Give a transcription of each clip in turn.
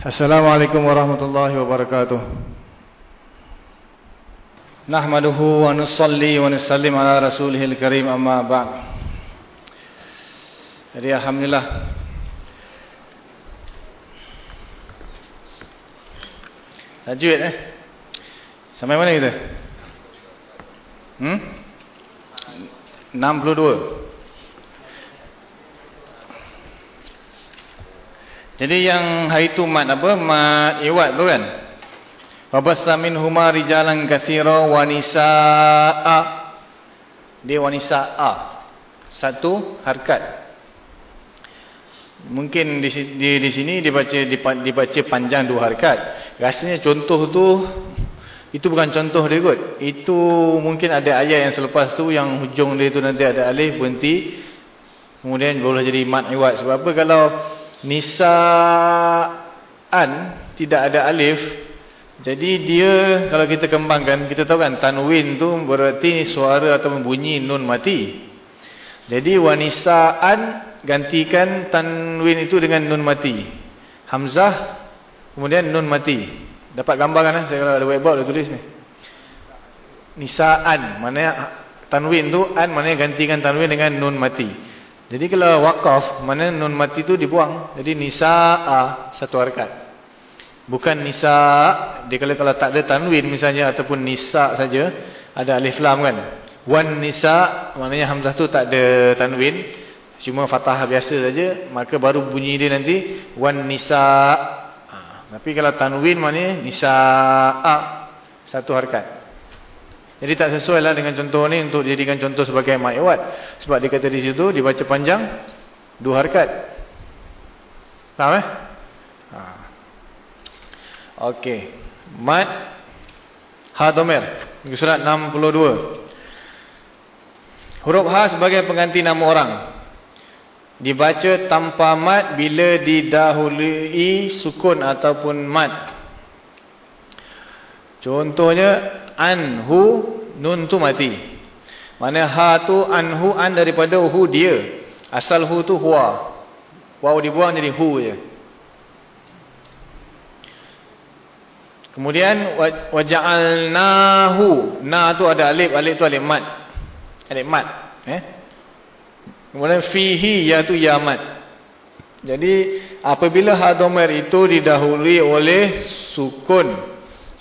Assalamualaikum warahmatullahi wabarakatuh. Nahmaduhu wa nusalli wa nusallim ala rasulihil karim amma ba'd. Jadi Alhamdulillah. Tajwid eh. Sampai mana kita? Hmm? 62. Jadi yang hari itu mat apa? Mat iwat tu kan? Wabasa min huma rijalan kathira wa nisa'a. Dia wa nisa'a. Satu harkat. Mungkin di, di, di sini dibaca dibaca panjang dua harkat. Rasanya contoh tu itu bukan contoh dia kot. Itu mungkin ada ayat yang selepas tu yang hujung dia tu nanti ada alif berhenti. Kemudian boleh jadi mat iwat. Sebab apa kalau nisa'an tidak ada alif. Jadi dia kalau kita kembangkan kita tahu kan tanwin tu berarti suara atau bunyi nun mati. Jadi wanisa'an gantikan tanwin itu dengan nun mati. Hamzah kemudian nun mati. Dapat gambarkan kan saya kalau ada whiteboard ada tulis ni. Nisa'an maknanya tanwin tu an maknanya gantikan tanwin dengan nun mati jadi kalau wakaf, mana nun mati tu dibuang. Jadi nisa'a satu harkat. Bukan nisa' dia kalau kalau tak ada tanwin misalnya ataupun nisa' saja ada alif lam kan. Wan nisa' maknanya hamzah tu tak ada tanwin, cuma fathah biasa saja, maka baru bunyi dia nanti wan nisa'. Ha, tapi kalau tanwin maknanya nisa'a satu harkat. Jadi tak sesuai lah dengan contoh ni untuk dijadikan contoh sebagai ma'iwat. Sebab dia kata di situ dibaca panjang dua harkat. Faham eh? Ha. Okey. Mat Hadomer. Surat 62. Huruf H sebagai pengganti nama orang. Dibaca tanpa mat bila didahului sukun ataupun mat. Contohnya anhu nun tu mati. Mana ha tu anhu an daripada hu dia. Asal hu tu huwa. Waw dibuang jadi hu je. Kemudian waja'alnahu. Na tu ada alif, alif tu alif mat. Alif mat, eh? Kemudian fihi ya tu ya mat. Jadi apabila ha dhamir itu didahului oleh sukun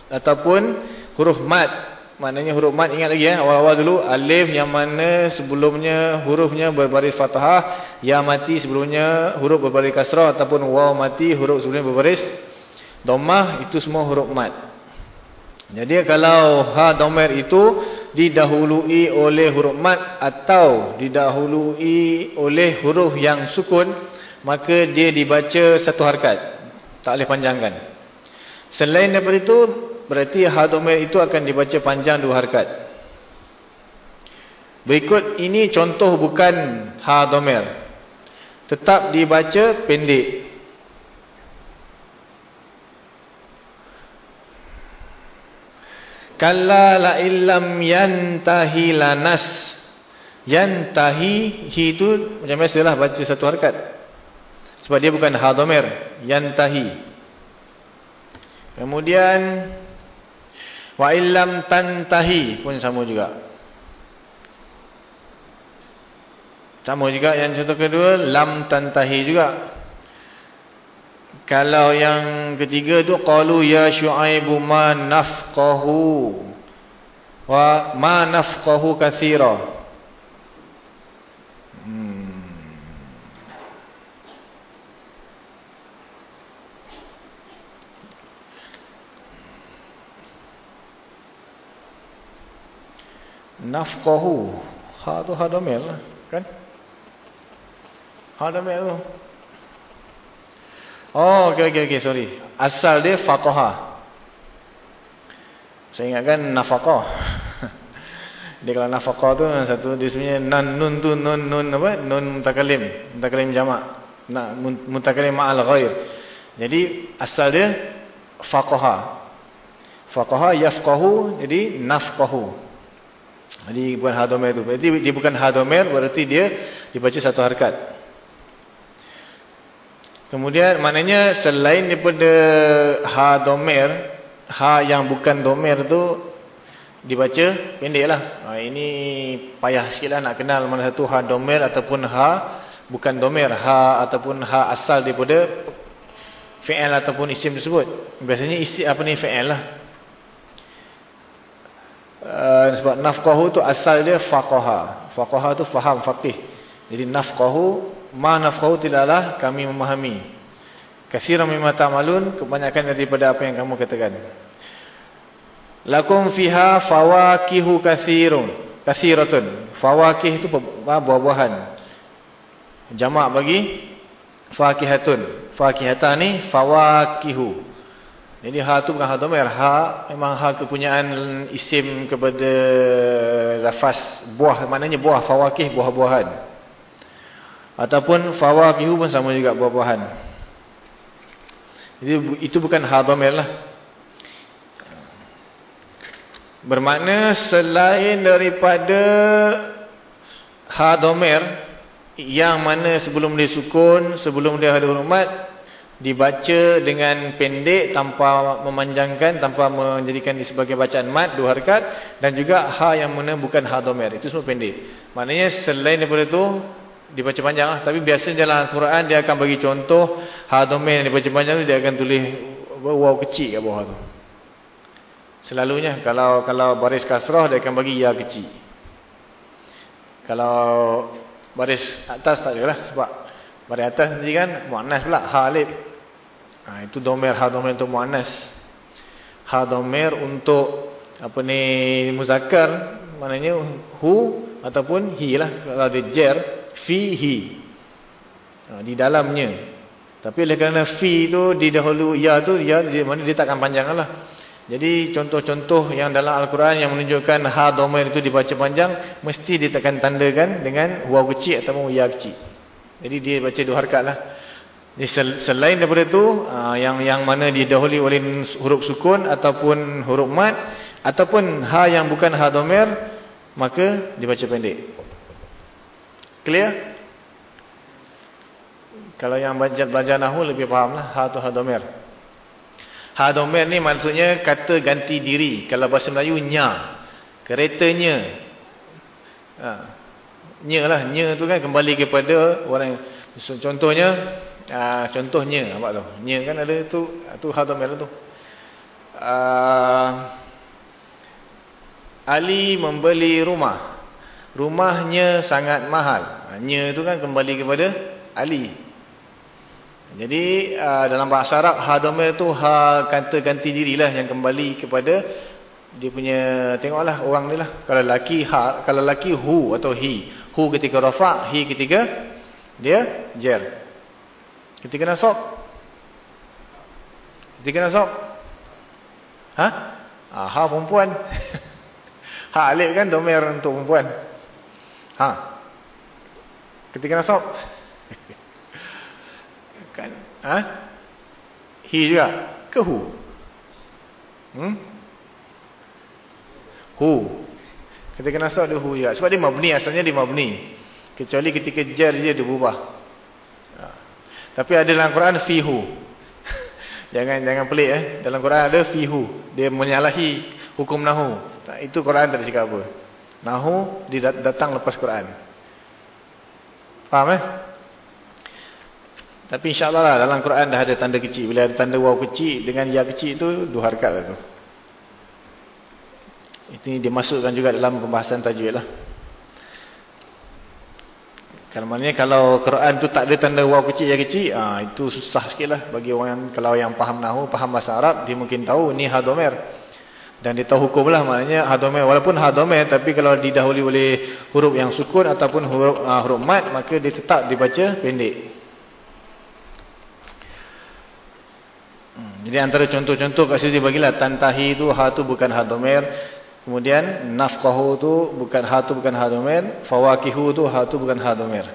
ataupun huruf mat maknanya huruf mat ingat lagi ya awal-awal dulu. Alif yang mana sebelumnya hurufnya berbaris fathah ya mati sebelumnya huruf berbaris kasrah. Ataupun waw mati huruf sebelumnya berbaris dhammah. Itu semua huruf mat jadi kalau ha dhamir itu didahului oleh huruf mat atau didahului oleh huruf yang sukun maka dia dibaca satu harkat. Tak boleh panjangkan. Selain daripada itu Berarti hadomir itu akan dibaca panjang dua harkat. Berikut ini contoh bukan hadomir. Tetap dibaca pendek. Kalla la illam yantahi lanas. Yantahi hi itu macam biasalah baca satu harkat. Sebab dia bukan hadomir. Yantahi. Kemudian Wa illam tantahi pun sama juga. Sama juga yang contoh kedua lam tantahi juga. Kalau yang ketiga tu qalu ya syuaibu ma nafqahu wa ma nafqahu katsira. Nafqahu. Ha tu hadamil kan? Hadamil tu. Oh okey okey okey sorry. Asal dia faqaha. Saya ingatkan nafaqah. Dia kalau nafaqah tu satu dia sebenarnya nan nun tu nun nun apa? Nun mutakalim mutakalim jamak. Nak mutakalim ma'al ghair. Jadi asal dia faqaha. Faqaha yafqahu jadi nafqahu jadi bukan hadomir itu. Berarti dia bukan hadomir berarti dia dibaca satu harkat. Kemudian maknanya selain daripada ha domer, ha yang bukan domer tu dibaca pendeklah. Ha ini payah sikitlah nak kenal mana satu ha domer ataupun ha bukan domer, ha ataupun ha asal daripada fi'il ataupun isim tersebut. Biasanya isti apa ni fi'il lah. Uh, sebab nafqahu tu asal dia faqaha. Faqaha tu faham, faqih. Jadi nafqahu ma nafqahu tidaklah kami memahami. Katsiran mimma ta'malun kebanyakan daripada apa yang kamu katakan. Lakum fiha fawakihu katsirun katsiratun fawakih itu buah-buahan. Jamak bagi fakihatun. Fakihatan ni fawakihu jadi ha tu bukan ha dhamir ha memang ha kepunyaan isim kepada lafaz buah maknanya buah fawakih buah-buahan Ataupun fawakihu pun sama juga buah-buahan. Jadi itu bukan hadamil lah. Bermakna selain daripada hadomir yang mana sebelum dia sukun, sebelum dia ada hormat dibaca dengan pendek tanpa memanjangkan, tanpa menjadikan dia sebagai bacaan mat dua harakat dan juga ha yang mana bukan hadomir itu semua pendek. Maknanya selain daripada itu dibaca panjang lah. Tapi biasanya dalam Al-Quran dia akan bagi contoh ha domain yang dibaca panjang tu dia akan tulis waw kecil kat bawah tu. Selalunya kalau kalau baris kasrah dia akan bagi ya kecil. Kalau baris atas tak adalah sebab baris atas nanti kan muannas pula ha alif. Ha, itu domain ha domain untuk muannas. Ha domain untuk apa ni muzakkar. Maknanya hu ataupun hi lah. Kalau dia jer fihi ha, di dalamnya. Tapi oleh kerana fi tu di dahulu ya tu ya dia mana dia takkan panjang lah. Jadi contoh-contoh yang dalam al-Quran yang menunjukkan ha dhamir itu dibaca panjang mesti dia takkan tandakan dengan waw kecil ataupun ya kecil jadi dia baca dua harakat lah selain daripada itu ha, yang yang mana didahului oleh huruf sukun ataupun huruf mat ataupun ha yang bukan ha dhamir maka dibaca pendek Clear? Kalau yang belajar, belajar Nahu lebih faham lah. Ha tu hadomir. Hadomir ni maksudnya kata ganti diri. Kalau bahasa Melayu, nya. Keretanya. Ha. Nya lah. Nya tu kan kembali kepada orang. Contohnya. Ha, contohnya. Nampak tu. Nya kan ada tu. Tu hadomir lah tu. Uh, Ali membeli rumah rumahnya sangat mahal. Nya itu kan kembali kepada Ali. Jadi uh, dalam bahasa Arab hadamir itu ha kata ganti dirilah yang kembali kepada dia punya tengoklah orang ni lah. Kalau laki ha, kalau laki hu atau hi. Hu ketika rafa, hi ketika dia jer. Ketika nasab. Ketika nasab. Ha? Ah, ha perempuan. ha alif kan domer untuk perempuan. Ha. Ketika nasab. kan? Ha? Hi juga. Ke hu? Hmm? Hu. Ketika nasab dia hu juga. Sebab dia mabni. Asalnya dia mabni. Kecuali ketika jar dia dia berubah. Ha. Tapi ada dalam Quran fihu. jangan jangan pelik eh. Dalam Quran ada fihu. Dia menyalahi hukum nahu. Itu Quran tak cakap apa. Nahu datang lepas Quran. Faham eh? Tapi insyaAllah lah dalam Quran dah ada tanda kecil. Bila ada tanda waw kecil dengan ya kecil itu dua harkat lah tu. Itu dimasukkan juga dalam pembahasan tajwid lah. Kalau maknanya kalau Quran tu tak ada tanda waw kecil ya kecil, ah itu susah sikit lah bagi orang yang kalau yang faham nahu, faham bahasa Arab, dia mungkin tahu ni hadomer. Dan dia tahu hukum lah maknanya hadomir. Walaupun hadomir tapi kalau didahului oleh huruf yang sukun ataupun huruf, uh, huruf mat maka dia tetap dibaca pendek. Hmm, jadi antara contoh-contoh kat sini bagilah tantahi tu ha tu bukan hadomir. Kemudian nafqahu tu bukan ha tu bukan hadomir. Fawakihu tu ha tu bukan hadomir.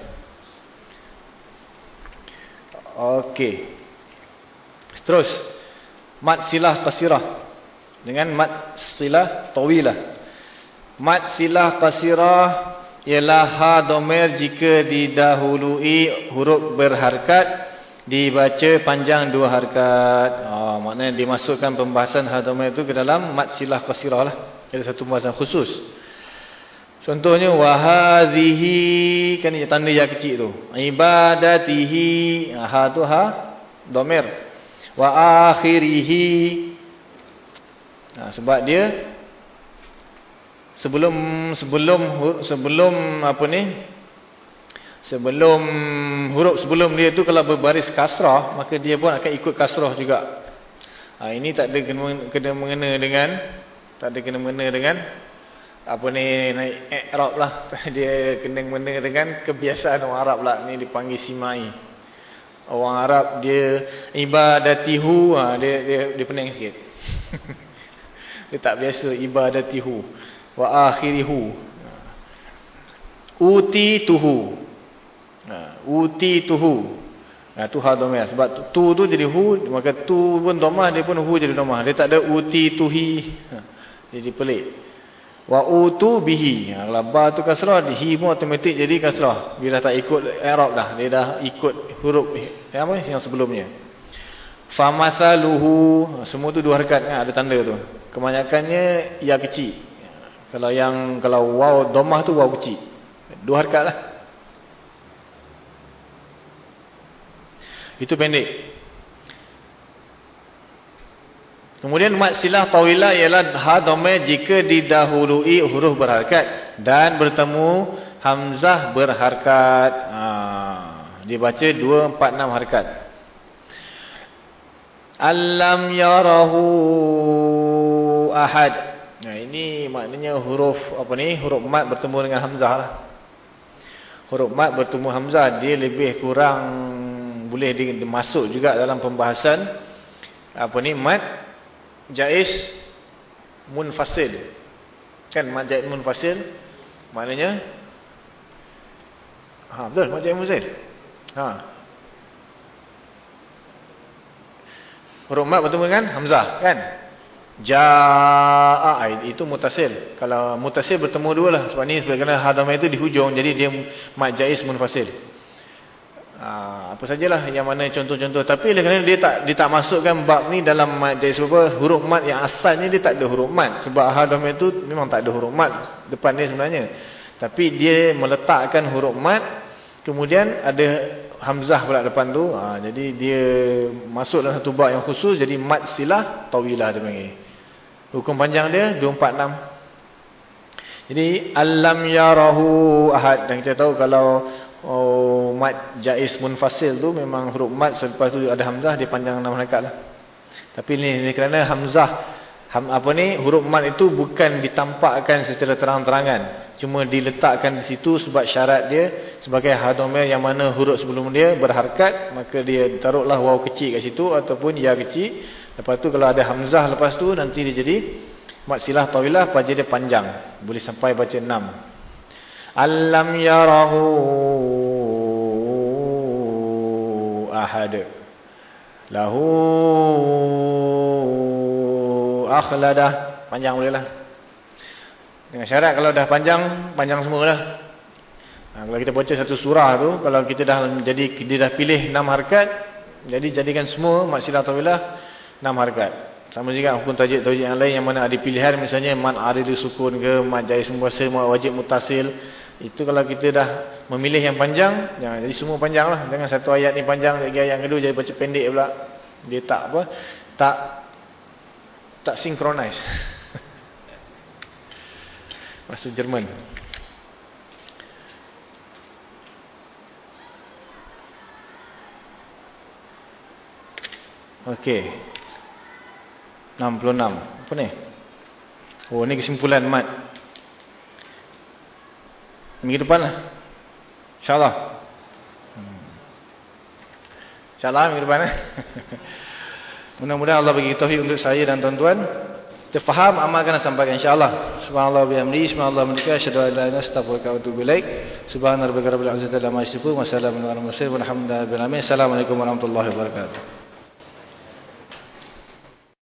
Okey. Terus. Mat silah qasirah dengan mat silah tawilah. Mat silah qasirah ialah ha domer jika didahului huruf berharkat dibaca panjang dua harkat. Oh, maknanya dimasukkan pembahasan hadomir itu ke dalam mat silah qasirah lah. Ada satu pembahasan khusus. Contohnya wahadhihi kan ini tanda yang kecil tu. Ibadatihi ha tu ha domir. Wa akhirihi ha, sebab dia sebelum sebelum sebelum apa ni sebelum huruf sebelum dia tu kalau berbaris kasrah maka dia pun akan ikut kasrah juga ha, ini tak ada kena, kena mengena dengan tak ada kena mengena dengan apa ni naik i'rab lah. Dia kena mengena dengan kebiasaan orang Arab lah. Ni dipanggil simai. Orang Arab dia ibadatihu. Ha, dia dia dia pening sikit. Dia tak biasa ibadatihu. Wa akhirihu. Uti tuhu Ha, uti tuhu. Ha, tu ha domah. Sebab tu tu jadi hu, maka tu pun domah, dia pun hu jadi domah. Dia tak ada uti tuhi. Ha, jadi pelik. Wa utu bihi. Ha, kalau ba tu kasrah, hi pun automatik jadi kasrah. Bila tak ikut Arab dah. Dia dah ikut huruf yang apa yang sebelumnya. Famasaluhu. Semua tu dua harkat kan? ada tanda tu. Kebanyakannya ya kecil. Kalau yang kalau waw domah tu waw kecil. Dua harkat lah. Itu pendek. Kemudian mat silah tawilah ialah ha dhamma jika didahului huruf berharakat dan bertemu hamzah berharakat. Ha, dibaca 2 4 6 harakat. Alam yarahu ahad. Nah ini maknanya huruf apa ni? Huruf mat bertemu dengan hamzah lah. Huruf mat bertemu hamzah dia lebih kurang boleh dimasuk juga dalam pembahasan apa ni mad jaiz munfasil. Kan mad jaiz munfasil? Maknanya? Ha betul mad jaiz munfasil. Ha. Huruf mad bertemu dengan hamzah kan? Jaa itu mutasil. Kalau mutasil bertemu dua lah. Sebab ni sebagaimana hadamah itu di hujung jadi dia mad jaiz munfasil Ha, apa sajalah yang mana contoh-contoh. Tapi kerana dia tak dia tak masukkan bab ni dalam majlis apa? Huruf mat yang asalnya dia tak ada huruf mat. Sebab hadam itu memang tak ada huruf mat depan ni sebenarnya. Tapi dia meletakkan huruf mat kemudian ada hamzah pula depan tu. Ha, jadi dia masuk dalam satu bab yang khusus jadi mat silah tawilah dia panggil. Hukum panjang dia 246 jadi alam yarahu ahad. Dan kita tahu kalau oh, mat jaiz munfasil tu memang huruf mat selepas tu ada hamzah dia panjang enam harakat lah. Tapi ni, ni kerana hamzah ham, apa ni huruf mat itu bukan ditampakkan secara terang-terangan. Cuma diletakkan di situ sebab syarat dia sebagai hadomir yang mana huruf sebelum dia berharakat maka dia taruhlah waw kecil kat situ ataupun ya kecil. Lepas tu kalau ada hamzah lepas tu nanti dia jadi mat silah tawilah pajak dia panjang. Boleh sampai baca enam. Alam yarahu ahad. Lahu akhladah. Panjang boleh lah. Dengan syarat kalau dah panjang, panjang semua lah. Ha, kalau kita baca satu surah tu, kalau kita dah jadi dia dah pilih enam harkat, jadi jadikan semua maksilah tawilah enam harkat. Sama juga hukum tajik-tajik yang lain yang mana ada pilihan misalnya man aridu sukun ke, man jais muasa, wajib mutasil. Itu kalau kita dah memilih yang panjang, jangan jadi semua panjang lah. Jangan satu ayat ni panjang, lagi ayat kedua jadi baca pendek pula. Dia tak apa, tak tak synchronize. Bahasa Jerman. Okey. 66. Apa ni? Oh, ni kesimpulan mat. Minggu depan lah. InsyaAllah. InsyaAllah minggu depan lah. Mudah-mudahan Allah bagi taufik untuk saya dan tuan-tuan. Kita faham, amalkan dan sampaikan insyaAllah. Subhanallah bihamdi, subhanallah menikah, syadu ala ila astagfirullah wa atubu ilaik. Subhanallah rabbil alamin, wassalamualaikum warahmatullahi wabarakatuh.